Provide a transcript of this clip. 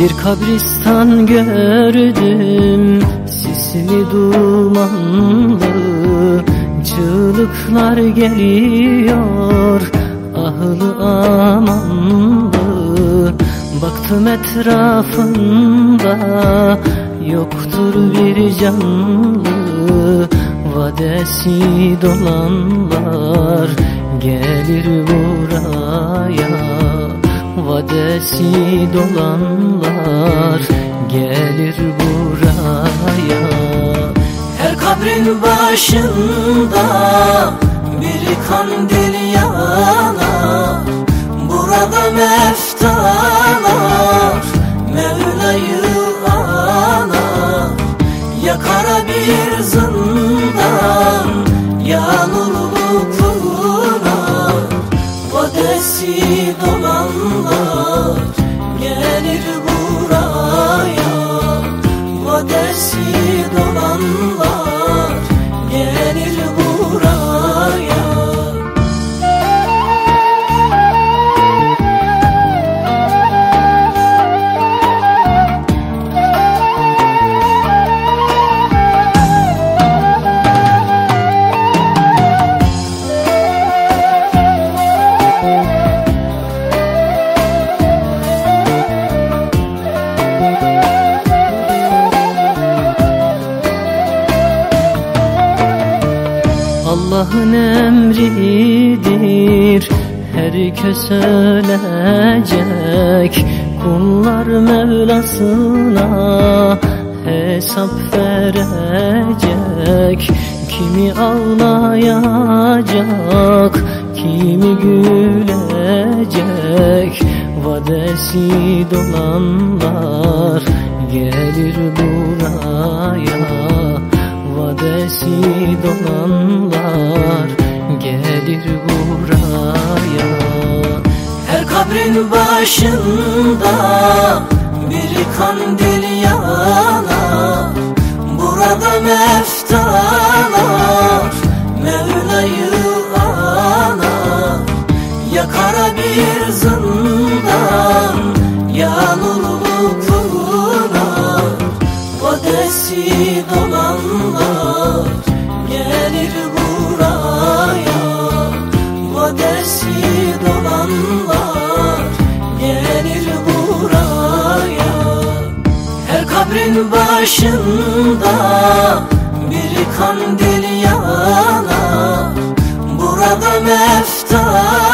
Bir kabristan gördüm. Sisli dumanlı Çığlıklar geliyor. Ahlı amanlı Baktım etrafında. Yoktur bir canlı Vadesi dolanlar. Gelir buraya Vadesi dolanlar gelir buraya. Her kabrin başında bir kandil yanar Burada meftalar Mevla'yı anar Ya kara bir zindan Vadesi dolanlar gelir buraya. Vadesi dolanlar Allah'ın emridir. Herkes ölecek Kullar Mevlasına Hesap verecek. Kimi ağlayacak Kimi gülecek. Vadesi dolanlar Gelir buraya vadesi dolanlar gelir buraya Her kabrin başında bir kandil yanar Burada meftalar Mevla'yı anar Ya bir zindan ya nurlu pınar Vadesi dolanlar kabrin başında bir kandil yanar Burada meftar